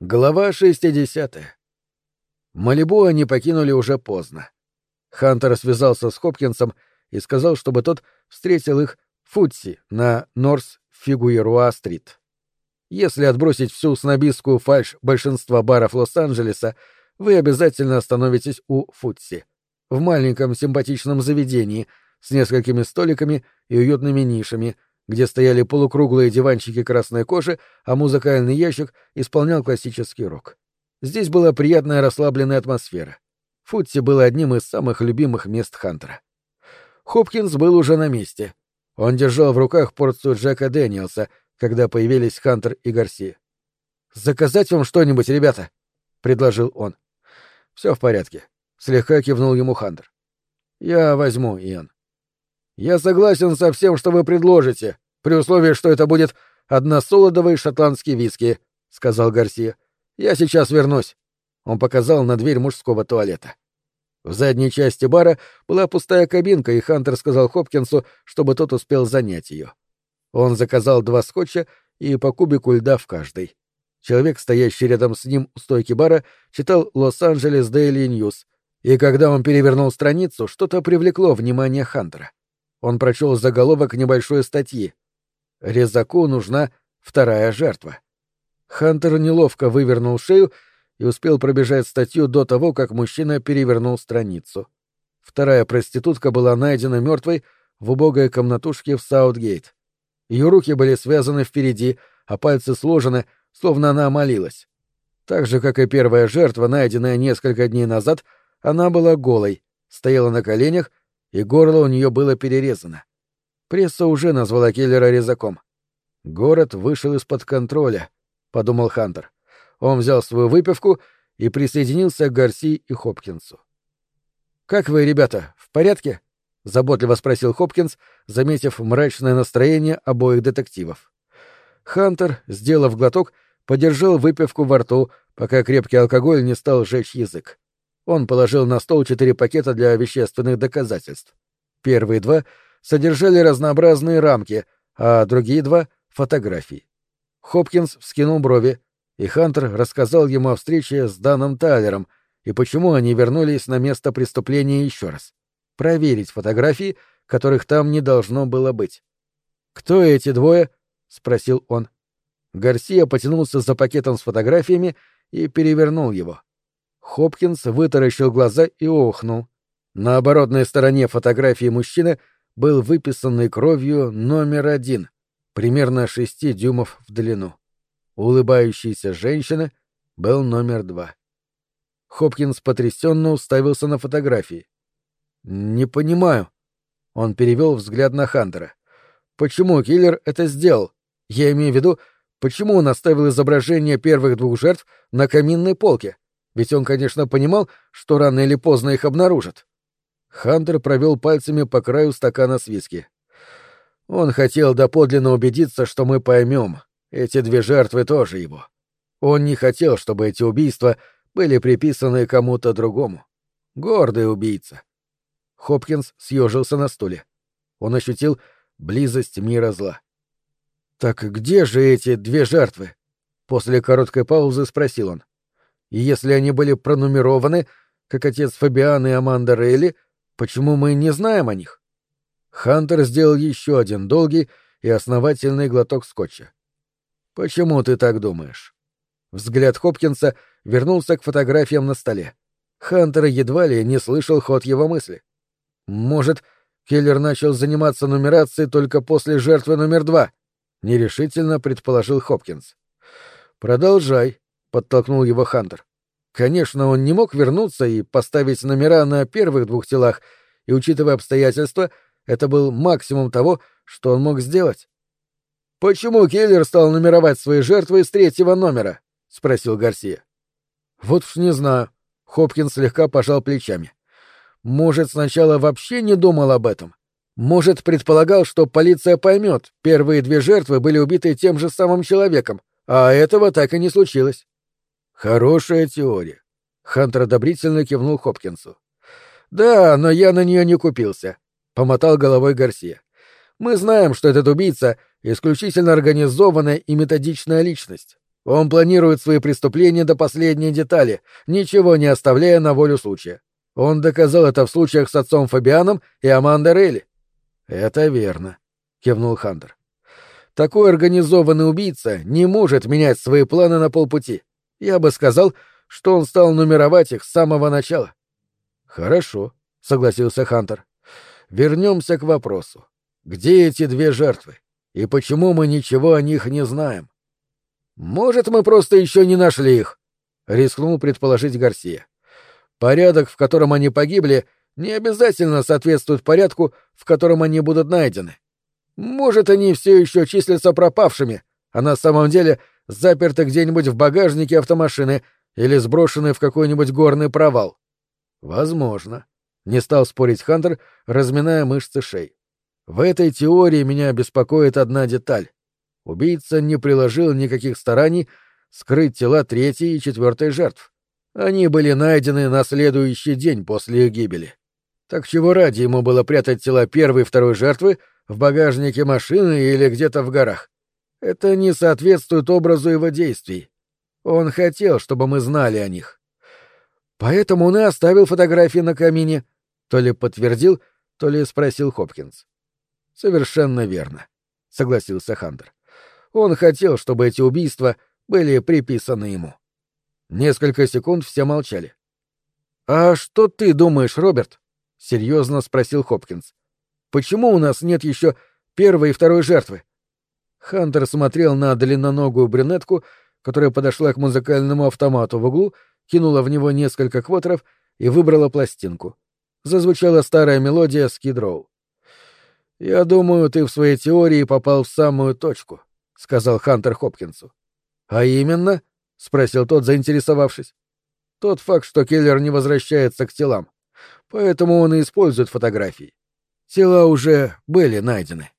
Глава 60. Малибу они покинули уже поздно. Хантер связался с Хопкинсом и сказал, чтобы тот встретил их в Фудси на Норс Фигуеруа-стрит. Если отбросить всю снобистскую фальшь большинства баров Лос-Анджелеса, вы обязательно остановитесь у Фудси, в маленьком симпатичном заведении с несколькими столиками и уютными нишами — где стояли полукруглые диванчики красной кожи, а музыкальный ящик исполнял классический рок. Здесь была приятная расслабленная атмосфера. Футси было одним из самых любимых мест Хантера. Хопкинс был уже на месте. Он держал в руках порцию Джека Дэниелса, когда появились Хантер и Гарси. «Заказать вам что-нибудь, ребята?» — предложил он. «Все в порядке», — слегка кивнул ему Хантер. «Я возьму, Иэн». Я согласен со всем, что вы предложите, при условии, что это будет односолодовый шотландский виски, сказал Гарсия. Я сейчас вернусь. Он показал на дверь мужского туалета. В задней части бара была пустая кабинка, и Хантер сказал Хопкинсу, чтобы тот успел занять ее. Он заказал два скотча и по кубику льда в каждой. Человек, стоящий рядом с ним у стойки бара, читал «Лос-Анджелес Дейли Ньюс», и когда он перевернул страницу, что-то привлекло внимание Хантера. Он прочел заголовок небольшой статьи. «Резаку нужна вторая жертва». Хантер неловко вывернул шею и успел пробежать статью до того, как мужчина перевернул страницу. Вторая проститутка была найдена мертвой в убогой комнатушке в Саутгейт. Ее руки были связаны впереди, а пальцы сложены, словно она молилась. Так же, как и первая жертва, найденная несколько дней назад, она была голой, стояла на коленях и горло у нее было перерезано. Пресса уже назвала киллера резаком. Город вышел из-под контроля, подумал Хантер. Он взял свою выпивку и присоединился к Гарси и Хопкинсу. Как вы, ребята, в порядке? заботливо спросил Хопкинс, заметив мрачное настроение обоих детективов. Хантер, сделав глоток, подержал выпивку во рту, пока крепкий алкоголь не стал жечь язык. Он положил на стол четыре пакета для вещественных доказательств. Первые два содержали разнообразные рамки, а другие два — фотографии. Хопкинс вскинул брови, и Хантер рассказал ему о встрече с Даном Тайлером и почему они вернулись на место преступления еще раз. Проверить фотографии, которых там не должно было быть. «Кто эти двое?» — спросил он. Гарсия потянулся за пакетом с фотографиями и перевернул его. Хопкинс вытаращил глаза и охнул. На оборотной стороне фотографии мужчины был выписанный кровью номер один, примерно шести дюймов в длину. Улыбающейся женщины был номер два. Хопкинс потрясенно уставился на фотографии. «Не понимаю». Он перевел взгляд на Хантера. «Почему киллер это сделал? Я имею в виду, почему он оставил изображение первых двух жертв на каминной полке?» Ведь он, конечно, понимал, что рано или поздно их обнаружат. Хантер провел пальцами по краю стакана с виски. Он хотел доподлинно убедиться, что мы поймем. Эти две жертвы тоже его. Он не хотел, чтобы эти убийства были приписаны кому-то другому. Гордый убийца. Хопкинс съежился на стуле. Он ощутил близость мира зла. «Так где же эти две жертвы?» После короткой паузы спросил он. И если они были пронумерованы, как отец Фабиан и Аманда Рейли, почему мы не знаем о них? Хантер сделал еще один долгий и основательный глоток скотча. Почему ты так думаешь? Взгляд Хопкинса вернулся к фотографиям на столе. Хантер едва ли не слышал ход его мысли. Может, Келлер начал заниматься нумерацией только после жертвы номер два? Нерешительно предположил Хопкинс. Продолжай, подтолкнул его Хантер. Конечно, он не мог вернуться и поставить номера на первых двух телах, и, учитывая обстоятельства, это был максимум того, что он мог сделать. «Почему Келлер стал номеровать свои жертвы с третьего номера?» — спросил Гарсия. «Вот уж не знаю». Хопкинс слегка пожал плечами. «Может, сначала вообще не думал об этом? Может, предполагал, что полиция поймет, первые две жертвы были убиты тем же самым человеком, а этого так и не случилось. Хорошая теория. Хантер одобрительно кивнул Хопкинсу. Да, но я на нее не купился, помотал головой Гарсия. Мы знаем, что этот убийца исключительно организованная и методичная личность. Он планирует свои преступления до последней детали, ничего не оставляя на волю случая. Он доказал это в случаях с отцом Фабианом и Амандой Рейли. Это верно, кивнул Хантер. Такой организованный убийца не может менять свои планы на полпути. Я бы сказал, что он стал нумеровать их с самого начала. Хорошо, согласился Хантер. Вернемся к вопросу. Где эти две жертвы? И почему мы ничего о них не знаем? Может, мы просто еще не нашли их? рискнул предположить Гарсия. Порядок, в котором они погибли, не обязательно соответствует порядку, в котором они будут найдены. Может, они все еще числятся пропавшими, а на самом деле заперты где-нибудь в багажнике автомашины или сброшены в какой-нибудь горный провал. Возможно. Не стал спорить Хантер, разминая мышцы шеи. В этой теории меня беспокоит одна деталь. Убийца не приложил никаких стараний скрыть тела третьей и четвертой жертв. Они были найдены на следующий день после их гибели. Так чего ради ему было прятать тела первой и второй жертвы в багажнике машины или где-то в горах? Это не соответствует образу его действий. Он хотел, чтобы мы знали о них. Поэтому он и оставил фотографии на камине, то ли подтвердил, то ли спросил Хопкинс. Совершенно верно, согласился Хантер. Он хотел, чтобы эти убийства были приписаны ему. Несколько секунд все молчали. А что ты думаешь, Роберт? серьезно спросил Хопкинс. Почему у нас нет еще первой и второй жертвы? Хантер смотрел на длинноногую брюнетку, которая подошла к музыкальному автомату в углу, кинула в него несколько квотеров и выбрала пластинку. Зазвучала старая мелодия Скидроу. «Я думаю, ты в своей теории попал в самую точку», — сказал Хантер Хопкинсу. «А именно?» — спросил тот, заинтересовавшись. «Тот факт, что киллер не возвращается к телам. Поэтому он и использует фотографии. Тела уже были найдены».